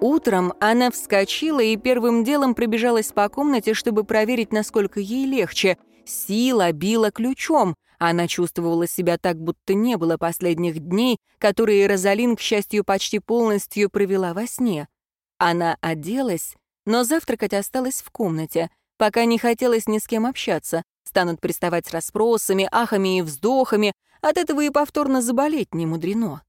Утром она вскочила и первым делом пробежалась по комнате, чтобы проверить, насколько ей легче. Сила била ключом. Она чувствовала себя так, будто не было последних дней, которые Розалин, к счастью, почти полностью провела во сне. Она оделась, но завтракать осталась в комнате, пока не хотелось ни с кем общаться. Станут приставать с расспросами, ахами и вздохами, от этого и повторно заболеть не мудрено.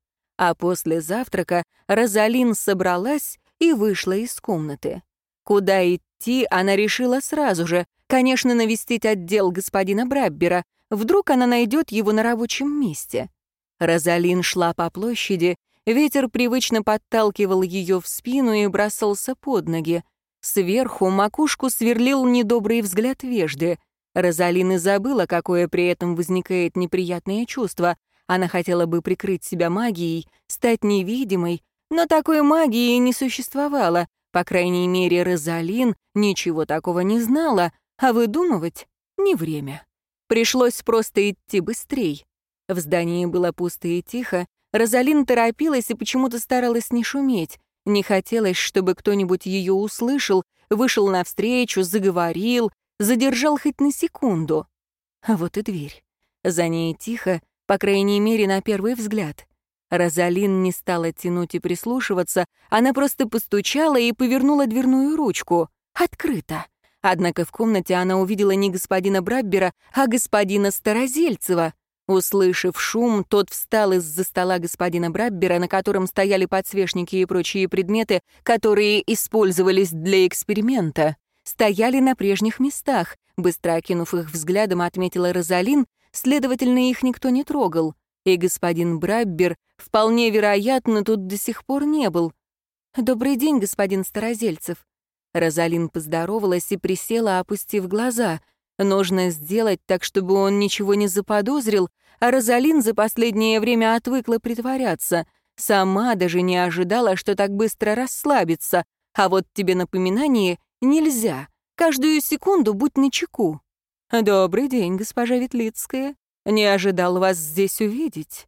А после завтрака Розалин собралась и вышла из комнаты. Куда идти, она решила сразу же. Конечно, навестить отдел господина Браббера. Вдруг она найдет его на рабочем месте. Розалин шла по площади, ветер привычно подталкивал ее в спину и бросался под ноги. Сверху макушку сверлил недобрый взгляд вежды. Розалин и забыла, какое при этом возникает неприятное чувство. Она хотела бы прикрыть себя магией, стать невидимой, но такой магии не существовало. По крайней мере, Розалин ничего такого не знала, а выдумывать — не время. Пришлось просто идти быстрей. В здании было пусто и тихо. Розалин торопилась и почему-то старалась не шуметь. Не хотелось, чтобы кто-нибудь ее услышал, вышел навстречу, заговорил, задержал хоть на секунду. А вот и дверь. За ней тихо, по крайней мере, на первый взгляд. Розалин не стала тянуть и прислушиваться, она просто постучала и повернула дверную ручку. Открыто. Однако в комнате она увидела не господина Браббера, а господина Старозельцева. Услышав шум, тот встал из-за стола господина Браббера, на котором стояли подсвечники и прочие предметы, которые использовались для эксперимента. Стояли на прежних местах. Быстро окинув их взглядом, отметила Розалин, следовательно, их никто не трогал. И господин Браббер, вполне вероятно, тут до сих пор не был. «Добрый день, господин Старозельцев». Розалин поздоровалась и присела, опустив глаза. Нужно сделать так, чтобы он ничего не заподозрил, а Розалин за последнее время отвыкла притворяться. Сама даже не ожидала, что так быстро расслабится. А вот тебе напоминание нельзя. Каждую секунду будь начеку. «Добрый день, госпожа Ветлицкая. Не ожидал вас здесь увидеть».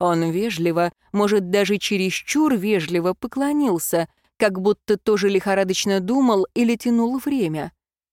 Он вежливо, может, даже чересчур вежливо поклонился, как будто тоже лихорадочно думал или тянул время.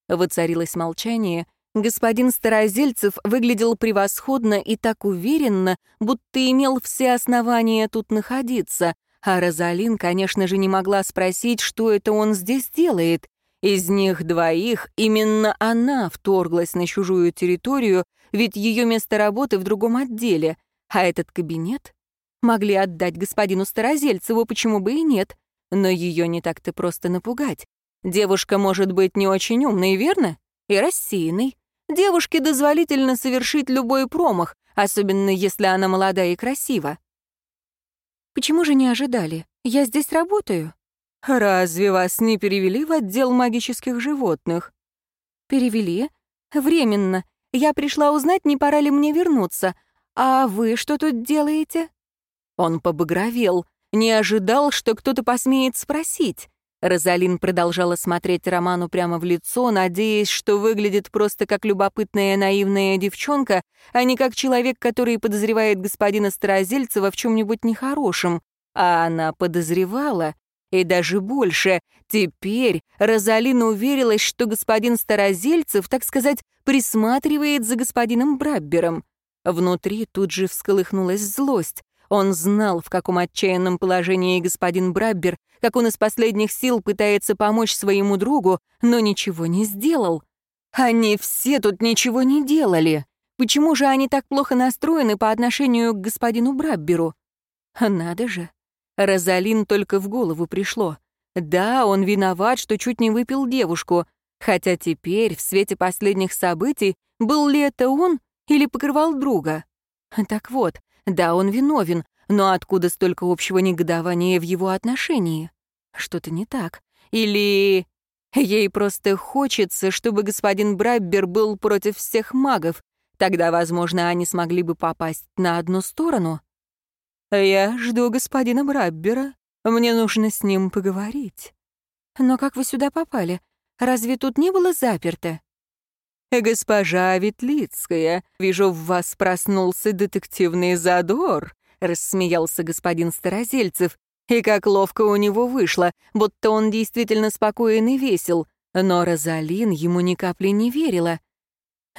Воцарилось молчание. Господин Старозельцев выглядел превосходно и так уверенно, будто имел все основания тут находиться, а Розалин, конечно же, не могла спросить, что это он здесь делает. Из них двоих именно она вторглась на чужую территорию, ведь ее место работы в другом отделе, а этот кабинет могли отдать господину Старозельцеву, почему бы и нет. Но ее не так-то просто напугать. Девушка может быть не очень умной, верно? И рассеянной. Девушке дозволительно совершить любой промах, особенно если она молода и красива. Почему же не ожидали? Я здесь работаю. Разве вас не перевели в отдел магических животных? Перевели? Временно. Я пришла узнать, не пора ли мне вернуться. А вы что тут делаете?» Он побагровел, не ожидал, что кто-то посмеет спросить. Розалин продолжала смотреть Роману прямо в лицо, надеясь, что выглядит просто как любопытная наивная девчонка, а не как человек, который подозревает господина Старозельцева в чем-нибудь нехорошем. А она подозревала, и даже больше. Теперь Розалина уверилась, что господин Старозельцев, так сказать, присматривает за господином Браббером. Внутри тут же всколыхнулась злость. Он знал, в каком отчаянном положении господин Браббер, как он из последних сил пытается помочь своему другу, но ничего не сделал. Они все тут ничего не делали. Почему же они так плохо настроены по отношению к господину Брабберу? Надо же. Розалин только в голову пришло. Да, он виноват, что чуть не выпил девушку, хотя теперь, в свете последних событий, был ли это он или покрывал друга? Так вот, да, он виновен, но откуда столько общего негодования в его отношении? Что-то не так. Или ей просто хочется, чтобы господин Браббер был против всех магов, тогда, возможно, они смогли бы попасть на одну сторону? «Я жду господина Браббера. Мне нужно с ним поговорить». «Но как вы сюда попали? Разве тут не было заперто?» «Госпожа Ветлицкая, вижу, в вас проснулся детективный задор», — рассмеялся господин Старозельцев. И как ловко у него вышло, будто он действительно спокоен и весел. Но Розалин ему ни капли не верила.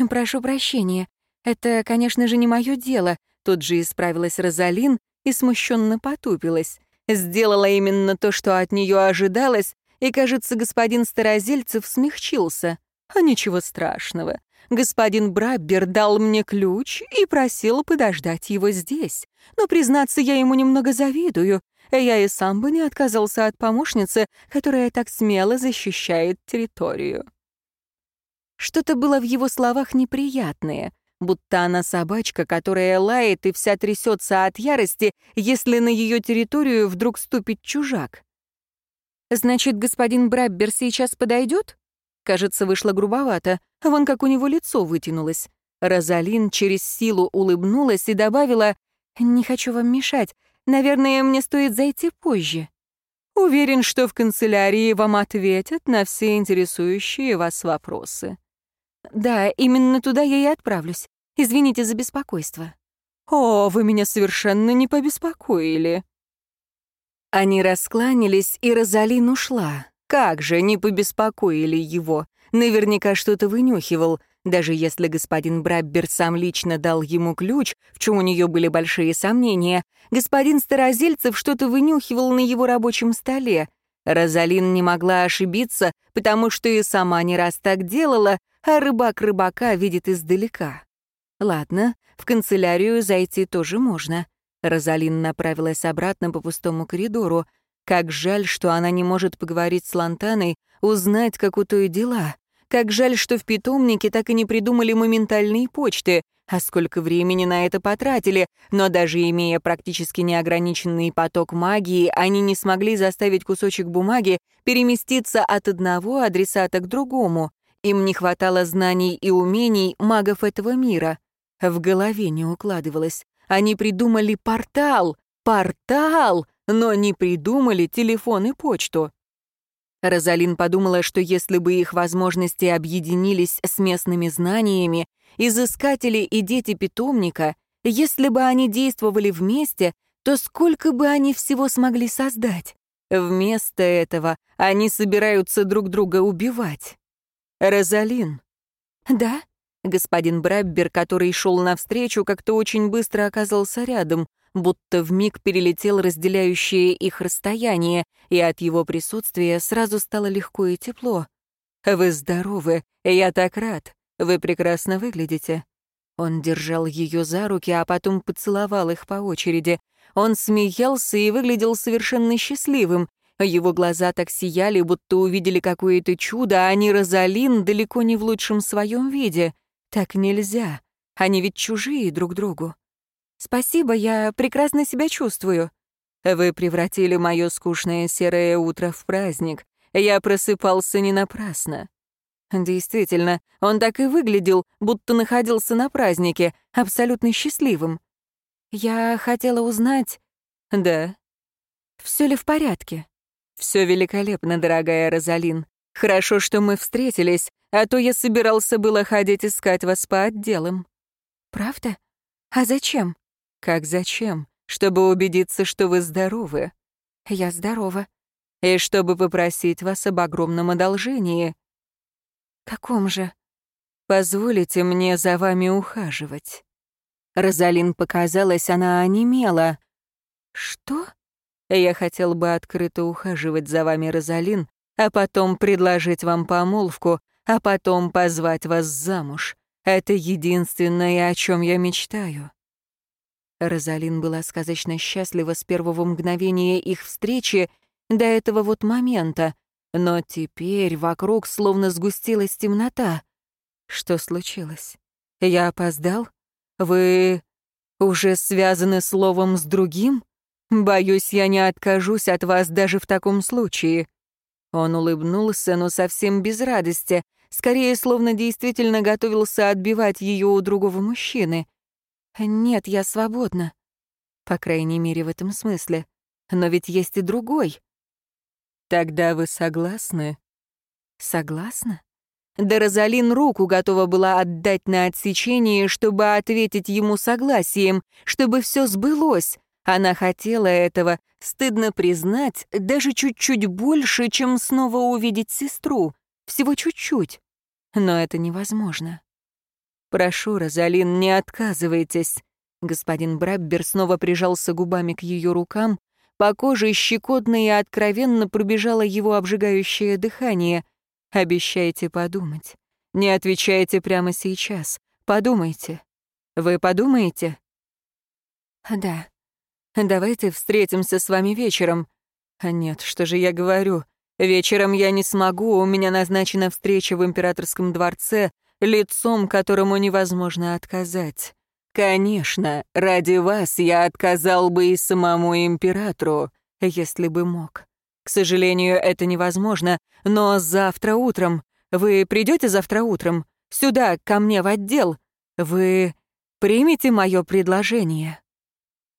«Прошу прощения. Это, конечно же, не мое дело», — тут же исправилась Розалин и смущенно потупилась. Сделала именно то, что от нее ожидалось, и, кажется, господин Старозельцев смягчился. А ничего страшного. Господин Браббер дал мне ключ и просил подождать его здесь. Но, признаться, я ему немного завидую. Я и сам бы не отказался от помощницы, которая так смело защищает территорию. Что-то было в его словах неприятное, будто она собачка, которая лает и вся трясется от ярости, если на ее территорию вдруг ступит чужак. «Значит, господин Браббер сейчас подойдет?» Кажется, вышло грубовато. Вон как у него лицо вытянулось. Розалин через силу улыбнулась и добавила, «Не хочу вам мешать. Наверное, мне стоит зайти позже». Уверен, что в канцелярии вам ответят на все интересующие вас вопросы. Да, именно туда я и отправлюсь. Извините за беспокойство. О, вы меня совершенно не побеспокоили. Они раскланялись, и Розалин ушла. Как же, не побеспокоили его. Наверняка что-то вынюхивал. Даже если господин Браббер сам лично дал ему ключ, в чем у нее были большие сомнения, господин Старозельцев что-то вынюхивал на его рабочем столе. Розалин не могла ошибиться, потому что и сама не раз так делала, а рыбак рыбака видит издалека. Ладно, в канцелярию зайти тоже можно. Розалин направилась обратно по пустому коридору. Как жаль, что она не может поговорить с Лантаной, узнать, как у той дела. Как жаль, что в питомнике так и не придумали моментальные почты. А сколько времени на это потратили, но даже имея практически неограниченный поток магии, они не смогли заставить кусочек бумаги переместиться от одного адресата к другому. Им не хватало знаний и умений магов этого мира. В голове не укладывалось. Они придумали портал, портал, но не придумали телефон и почту. Розалин подумала, что если бы их возможности объединились с местными знаниями, изыскатели и дети питомника, если бы они действовали вместе, то сколько бы они всего смогли создать? Вместо этого они собираются друг друга убивать. Розалин. «Да?» Господин Браббер, который шел навстречу, как-то очень быстро оказался рядом, будто вмиг перелетел разделяющее их расстояние, и от его присутствия сразу стало легко и тепло. «Вы здоровы, я так рад, вы прекрасно выглядите». Он держал ее за руки, а потом поцеловал их по очереди. Он смеялся и выглядел совершенно счастливым. Его глаза так сияли, будто увидели какое-то чудо, а не Розалин далеко не в лучшем своем виде. Так нельзя. Они ведь чужие друг другу. Спасибо, я прекрасно себя чувствую. Вы превратили мое скучное серое утро в праздник. Я просыпался не напрасно. Действительно, он так и выглядел, будто находился на празднике, абсолютно счастливым. Я хотела узнать... Да. Все ли в порядке? Все великолепно, дорогая Розалин. Хорошо, что мы встретились, а то я собирался было ходить искать вас по отделам». «Правда? А зачем?» «Как зачем? Чтобы убедиться, что вы здоровы». «Я здорова». «И чтобы попросить вас об огромном одолжении». «Каком же?» «Позволите мне за вами ухаживать». Розалин показалось, она онемела. «Что?» «Я хотел бы открыто ухаживать за вами, Розалин, а потом предложить вам помолвку, а потом позвать вас замуж. Это единственное, о чем я мечтаю». Розалин была сказочно счастлива с первого мгновения их встречи до этого вот момента, но теперь вокруг словно сгустилась темнота. Что случилось? Я опоздал? Вы уже связаны словом с другим? Боюсь, я не откажусь от вас даже в таком случае. Он улыбнулся, но совсем без радости, скорее, словно действительно готовился отбивать ее у другого мужчины. «Нет, я свободна». По крайней мере, в этом смысле. Но ведь есть и другой. «Тогда вы согласны?» «Согласна?» Да Розалин руку готова была отдать на отсечение, чтобы ответить ему согласием, чтобы все сбылось. Она хотела этого, стыдно признать, даже чуть-чуть больше, чем снова увидеть сестру. Всего чуть-чуть. Но это невозможно. «Прошу, Розалин, не отказывайтесь». Господин Браббер снова прижался губами к ее рукам. По коже щекотно и откровенно пробежало его обжигающее дыхание. «Обещайте подумать. Не отвечайте прямо сейчас. Подумайте. Вы подумаете?» «Да. Давайте встретимся с вами вечером». А «Нет, что же я говорю? Вечером я не смогу, у меня назначена встреча в императорском дворце, лицом которому невозможно отказать. Конечно, ради вас я отказал бы и самому императору, если бы мог. К сожалению, это невозможно, но завтра утром... Вы придете завтра утром? Сюда, ко мне в отдел? Вы примете мое предложение?»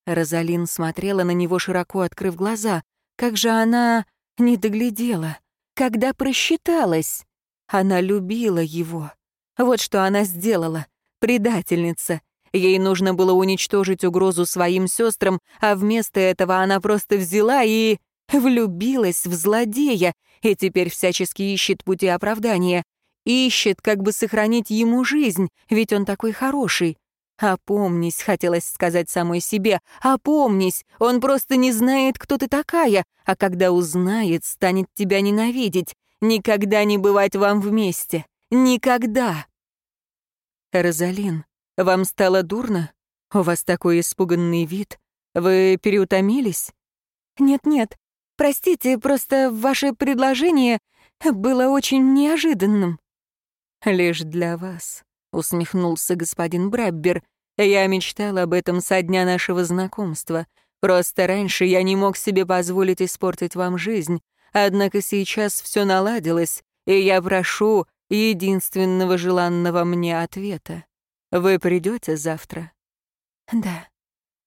Розалин смотрела на него, широко открыв глаза. Как же она не доглядела, когда просчиталась. Она любила его. Вот что она сделала. Предательница. Ей нужно было уничтожить угрозу своим сестрам, а вместо этого она просто взяла и... влюбилась в злодея, и теперь всячески ищет пути оправдания. Ищет, как бы сохранить ему жизнь, ведь он такой хороший. «Опомнись», — хотелось сказать самой себе, «опомнись, он просто не знает, кто ты такая, а когда узнает, станет тебя ненавидеть. Никогда не бывать вам вместе. Никогда!» «Розалин, вам стало дурно? У вас такой испуганный вид. Вы переутомились?» «Нет-нет, простите, просто ваше предложение было очень неожиданным». «Лишь для вас», — усмехнулся господин Браббер. «Я мечтал об этом со дня нашего знакомства. Просто раньше я не мог себе позволить испортить вам жизнь. Однако сейчас все наладилось, и я прошу единственного желанного мне ответа. Вы придете завтра?» «Да».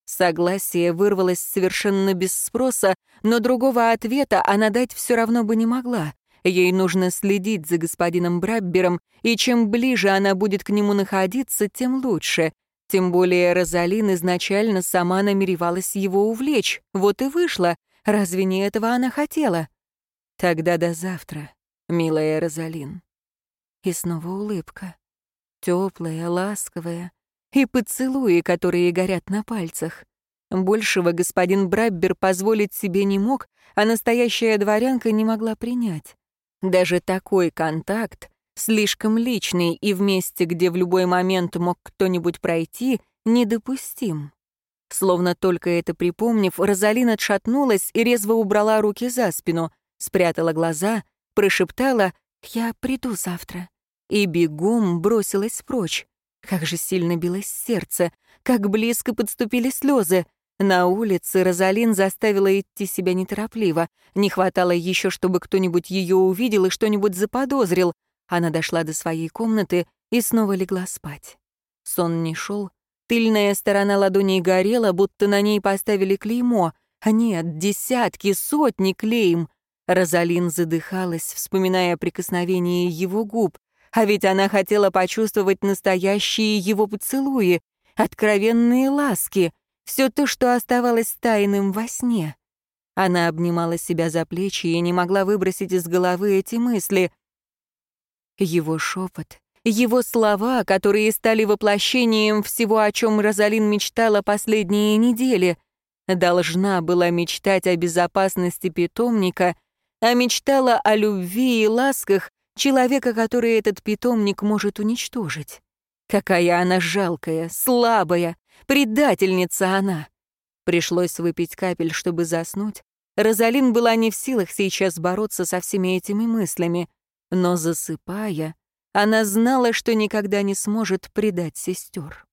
Согласие вырвалось совершенно без спроса, но другого ответа она дать все равно бы не могла. Ей нужно следить за господином Браббером, и чем ближе она будет к нему находиться, тем лучше. Тем более Розалин изначально сама намеревалась его увлечь. Вот и вышло. Разве не этого она хотела? Тогда до завтра, милая Розалин. И снова улыбка. Теплая, ласковая. И поцелуи, которые горят на пальцах. Большего господин Браббер позволить себе не мог, а настоящая дворянка не могла принять. Даже такой контакт, слишком личный и в месте, где в любой момент мог кто-нибудь пройти, недопустим. Словно только это припомнив, Розалина отшатнулась и резво убрала руки за спину, спрятала глаза, прошептала «Я приду завтра» и бегом бросилась прочь. Как же сильно билось сердце, как близко подступили слезы. На улице Розалин заставила идти себя неторопливо. Не хватало еще, чтобы кто-нибудь ее увидел и что-нибудь заподозрил. Она дошла до своей комнаты и снова легла спать. Сон не шел. Тыльная сторона ладони горела, будто на ней поставили клеймо. А нет, десятки, сотни клейм. Розалин задыхалась, вспоминая прикосновение его губ. А ведь она хотела почувствовать настоящие его поцелуи, откровенные ласки — все то, что оставалось тайным во сне. Она обнимала себя за плечи и не могла выбросить из головы эти мысли. Его шепот, его слова, которые стали воплощением всего, о чем Розалин мечтала последние недели. Должна была мечтать о безопасности питомника, а мечтала о любви и ласках человека, который этот питомник может уничтожить. Какая она жалкая, слабая, Предательница она. Пришлось выпить капель, чтобы заснуть. Розалин была не в силах сейчас бороться со всеми этими мыслями, но засыпая, она знала, что никогда не сможет предать сестер.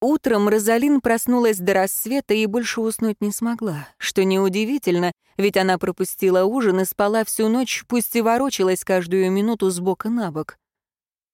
Утром Розалин проснулась до рассвета и больше уснуть не смогла, что неудивительно, ведь она пропустила ужин и спала всю ночь, пусть и ворочалась каждую минуту с бока на бок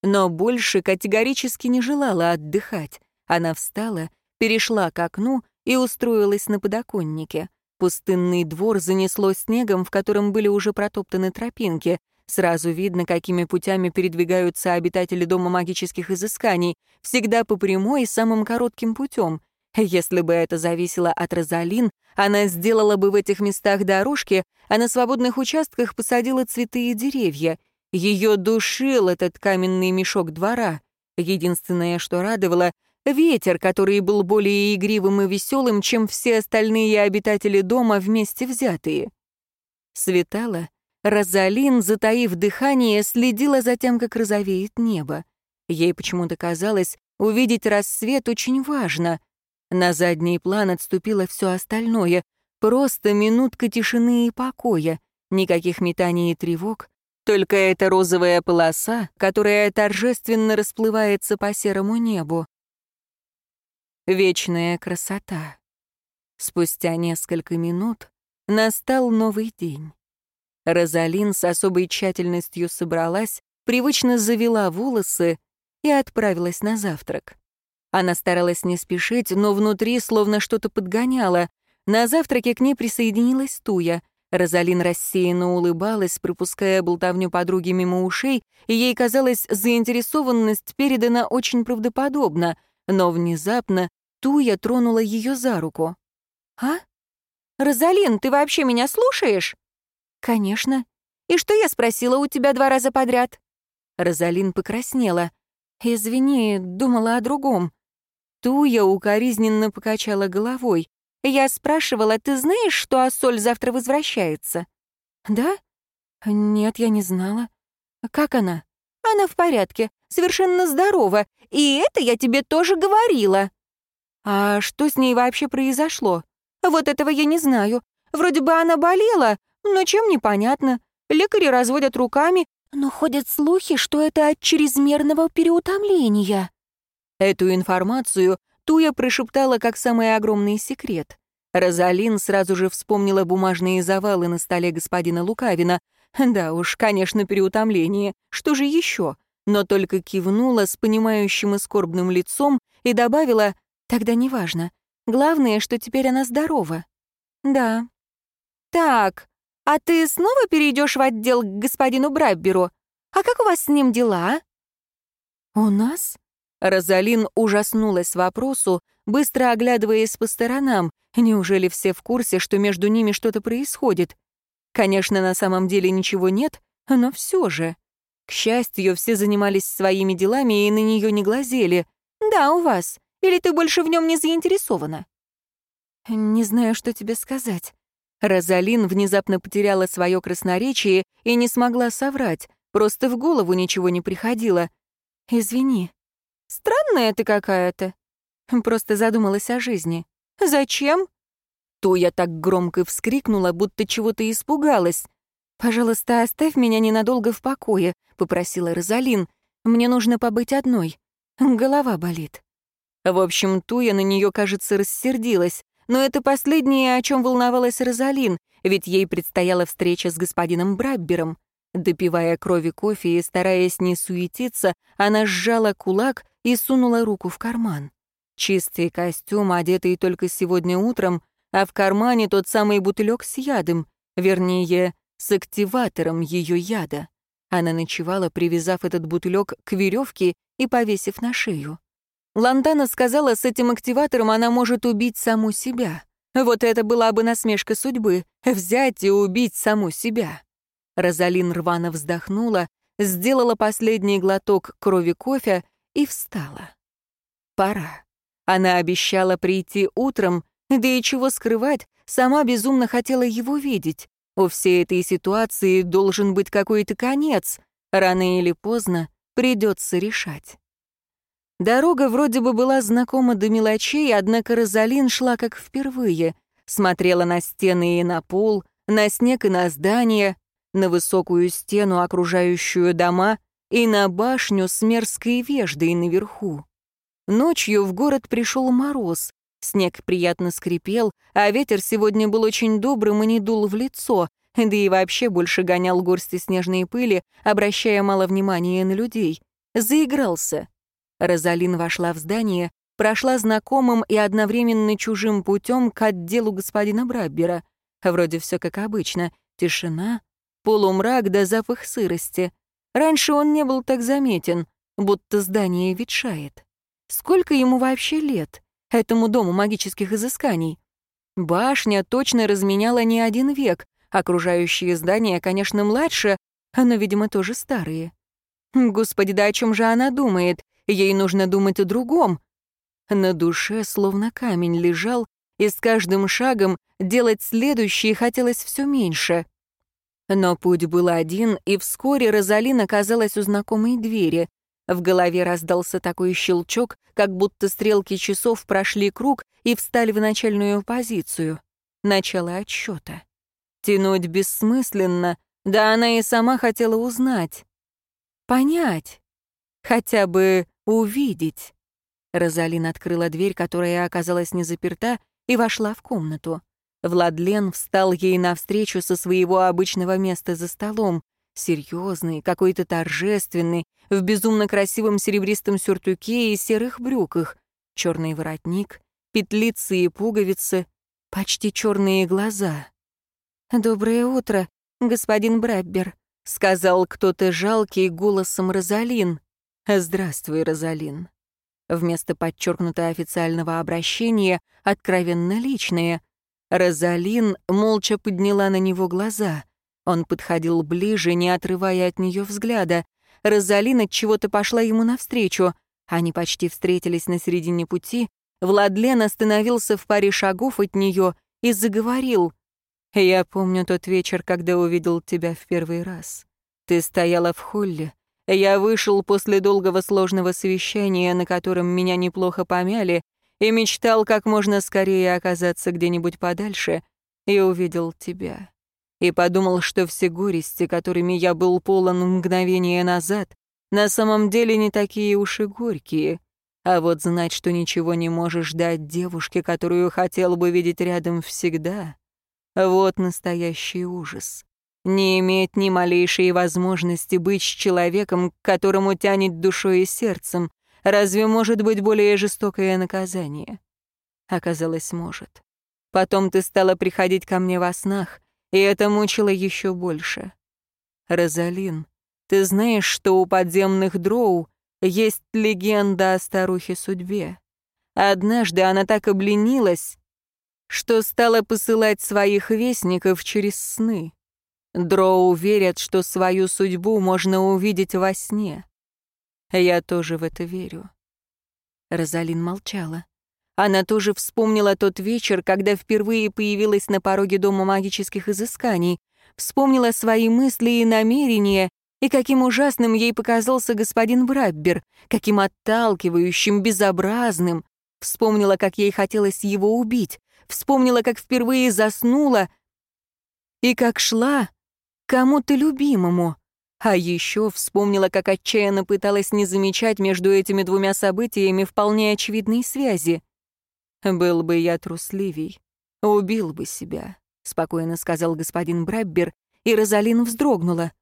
но больше категорически не желала отдыхать. Она встала, перешла к окну и устроилась на подоконнике. Пустынный двор занесло снегом, в котором были уже протоптаны тропинки. Сразу видно, какими путями передвигаются обитатели Дома магических изысканий, всегда по прямой и самым коротким путем. Если бы это зависело от Розалин, она сделала бы в этих местах дорожки, а на свободных участках посадила цветы и деревья. Ее душил этот каменный мешок двора. Единственное, что радовало — ветер, который был более игривым и веселым, чем все остальные обитатели дома вместе взятые. Светало, Розалин, затаив дыхание, следила за тем, как розовеет небо. Ей почему-то казалось, увидеть рассвет очень важно. На задний план отступило все остальное. Просто минутка тишины и покоя. Никаких метаний и тревог. Только эта розовая полоса, которая торжественно расплывается по серому небу. Вечная красота. Спустя несколько минут настал новый день. Розалин с особой тщательностью собралась, привычно завела волосы и отправилась на завтрак. Она старалась не спешить, но внутри словно что-то подгоняло. На завтраке к ней присоединилась Туя. Розалин рассеянно улыбалась, пропуская болтовню подруги мимо ушей, и ей казалось, заинтересованность передана очень правдоподобно, но внезапно Туя тронула ее за руку. «А? Розалин, ты вообще меня слушаешь?» «Конечно. И что я спросила у тебя два раза подряд?» Розалин покраснела. «Извини, думала о другом». Туя укоризненно покачала головой. «Я спрашивала, ты знаешь, что Ассоль завтра возвращается?» «Да? Нет, я не знала. Как она?» «Она в порядке, совершенно здорова, и это я тебе тоже говорила». «А что с ней вообще произошло?» «Вот этого я не знаю. Вроде бы она болела, но чем непонятно. Лекари разводят руками, но ходят слухи, что это от чрезмерного переутомления. Эту информацию Туя прошептала как самый огромный секрет. Розалин сразу же вспомнила бумажные завалы на столе господина Лукавина. Да уж, конечно, переутомление. Что же еще? Но только кивнула с понимающим и скорбным лицом и добавила, тогда неважно. Главное, что теперь она здорова. Да. Так, а ты снова перейдешь в отдел к господину Брабберу? А как у вас с ним дела?» «У нас?» Розалин ужаснулась вопросу, быстро оглядываясь по сторонам. Неужели все в курсе, что между ними что-то происходит? Конечно, на самом деле ничего нет, но все же. К счастью, все занимались своими делами и на нее не глазели. «Да, у вас. Или ты больше в нем не заинтересована?» «Не знаю, что тебе сказать. Розалин внезапно потеряла свое красноречие и не смогла соврать, просто в голову ничего не приходило. «Извини. Странная ты какая-то». Просто задумалась о жизни. «Зачем?» Туя так громко вскрикнула, будто чего-то испугалась. «Пожалуйста, оставь меня ненадолго в покое», — попросила Розалин. «Мне нужно побыть одной. Голова болит». В общем, Туя на нее, кажется, рассердилась. Но это последнее, о чем волновалась Розалин, ведь ей предстояла встреча с господином Браббером. Допивая крови кофе и стараясь не суетиться, она сжала кулак и сунула руку в карман. Чистый костюм, одетый только сегодня утром, а в кармане тот самый бутылек с ядом, вернее, с активатором ее яда. Она ночевала, привязав этот бутылек к веревке и повесив на шею. Лантана сказала, с этим активатором она может убить саму себя. Вот это была бы насмешка судьбы — взять и убить саму себя. Розалин рвано вздохнула, сделала последний глоток крови кофе и встала. Пора. Она обещала прийти утром, да и чего скрывать, сама безумно хотела его видеть. У всей этой ситуации должен быть какой-то конец. Рано или поздно придется решать. Дорога вроде бы была знакома до мелочей, однако Розалин шла как впервые. Смотрела на стены и на пол, на снег и на здания, на высокую стену, окружающую дома, и на башню с мерзкой веждой наверху. Ночью в город пришел мороз. Снег приятно скрипел, а ветер сегодня был очень добрым и не дул в лицо, да и вообще больше гонял горсти снежной пыли, обращая мало внимания на людей. Заигрался. Розалин вошла в здание, прошла знакомым и одновременно чужим путем к отделу господина Браббера. Вроде все как обычно. Тишина, полумрак да запах сырости. Раньше он не был так заметен, будто здание ветшает. Сколько ему вообще лет, этому дому магических изысканий? Башня точно разменяла не один век, окружающие здания, конечно, младше, но, видимо, тоже старые. Господи, да о чем же она думает? Ей нужно думать о другом. На душе словно камень лежал, и с каждым шагом делать следующее хотелось все меньше. Но путь был один, и вскоре Розалин оказалась у знакомой двери. В голове раздался такой щелчок, как будто стрелки часов прошли круг и встали в начальную позицию. Начало отсчета. Тянуть бессмысленно, да она и сама хотела узнать. Понять. Хотя бы увидеть. Розалин открыла дверь, которая оказалась не заперта, и вошла в комнату. Владлен встал ей навстречу со своего обычного места за столом, серьезный, какой-то торжественный, в безумно красивом серебристом сюртуке и серых брюках, черный воротник, петлицы и пуговицы, почти черные глаза. «Доброе утро, господин Браббер», — сказал кто-то жалкий голосом Розалин. «Здравствуй, Розалин». Вместо подчеркнуто официального обращения откровенно личное. Розалин молча подняла на него глаза. Он подходил ближе, не отрывая от нее взгляда. Розалин от чего-то пошла ему навстречу. Они почти встретились на середине пути. Владлен остановился в паре шагов от нее и заговорил. «Я помню тот вечер, когда увидел тебя в первый раз. Ты стояла в холле, я вышел после долгого сложного совещания, на котором меня неплохо помяли, и мечтал как можно скорее оказаться где-нибудь подальше, и увидел тебя. И подумал, что все горести, которыми я был полон мгновение назад, на самом деле не такие уж и горькие. А вот знать, что ничего не можешь дать девушке, которую хотел бы видеть рядом всегда, вот настоящий ужас не иметь ни малейшей возможности быть с человеком, к которому тянет душой и сердцем, разве может быть более жестокое наказание? Оказалось, может. Потом ты стала приходить ко мне во снах, и это мучило еще больше. Розалин, ты знаешь, что у подземных дроу есть легенда о старухе-судьбе. Однажды она так обленилась, что стала посылать своих вестников через сны. Дроу верят, что свою судьбу можно увидеть во сне. Я тоже в это верю. Розалин молчала. Она тоже вспомнила тот вечер, когда впервые появилась на пороге Дома магических изысканий, вспомнила свои мысли и намерения, и каким ужасным ей показался господин Браббер, каким отталкивающим, безобразным. Вспомнила, как ей хотелось его убить, вспомнила, как впервые заснула, и как шла, кому-то любимому. А еще вспомнила, как отчаянно пыталась не замечать между этими двумя событиями вполне очевидной связи. «Был бы я трусливей, убил бы себя», — спокойно сказал господин Браббер, и Розалин вздрогнула,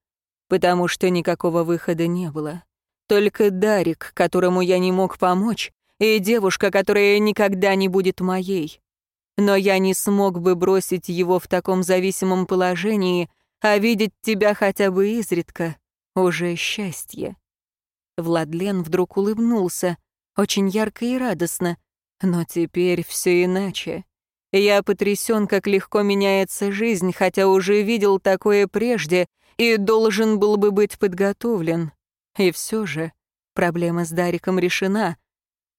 потому что никакого выхода не было. Только Дарик, которому я не мог помочь, и девушка, которая никогда не будет моей. Но я не смог бы бросить его в таком зависимом положении, а видеть тебя хотя бы изредка — уже счастье. Владлен вдруг улыбнулся, очень ярко и радостно, но теперь все иначе. Я потрясен, как легко меняется жизнь, хотя уже видел такое прежде и должен был бы быть подготовлен. И все же проблема с Дариком решена.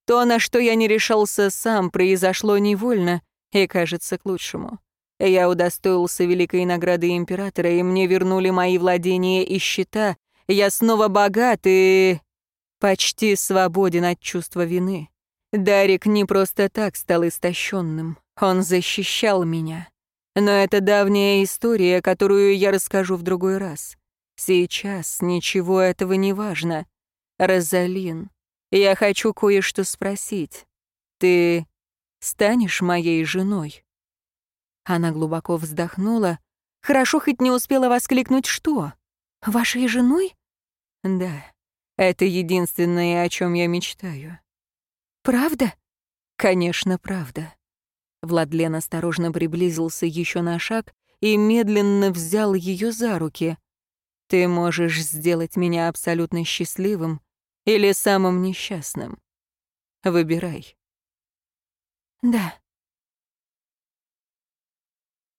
То, на что я не решался сам, произошло невольно и кажется к лучшему. Я удостоился великой награды императора, и мне вернули мои владения и счета. Я снова богат и... почти свободен от чувства вины. Дарик не просто так стал истощенным. Он защищал меня. Но это давняя история, которую я расскажу в другой раз. Сейчас ничего этого не важно. Розалин, я хочу кое-что спросить. Ты станешь моей женой?» Она глубоко вздохнула. Хорошо хоть не успела воскликнуть «что?» «Вашей женой?» «Да, это единственное, о чем я мечтаю». «Правда?» «Конечно, правда». Владлен осторожно приблизился еще на шаг и медленно взял ее за руки. «Ты можешь сделать меня абсолютно счастливым или самым несчастным. Выбирай». «Да»,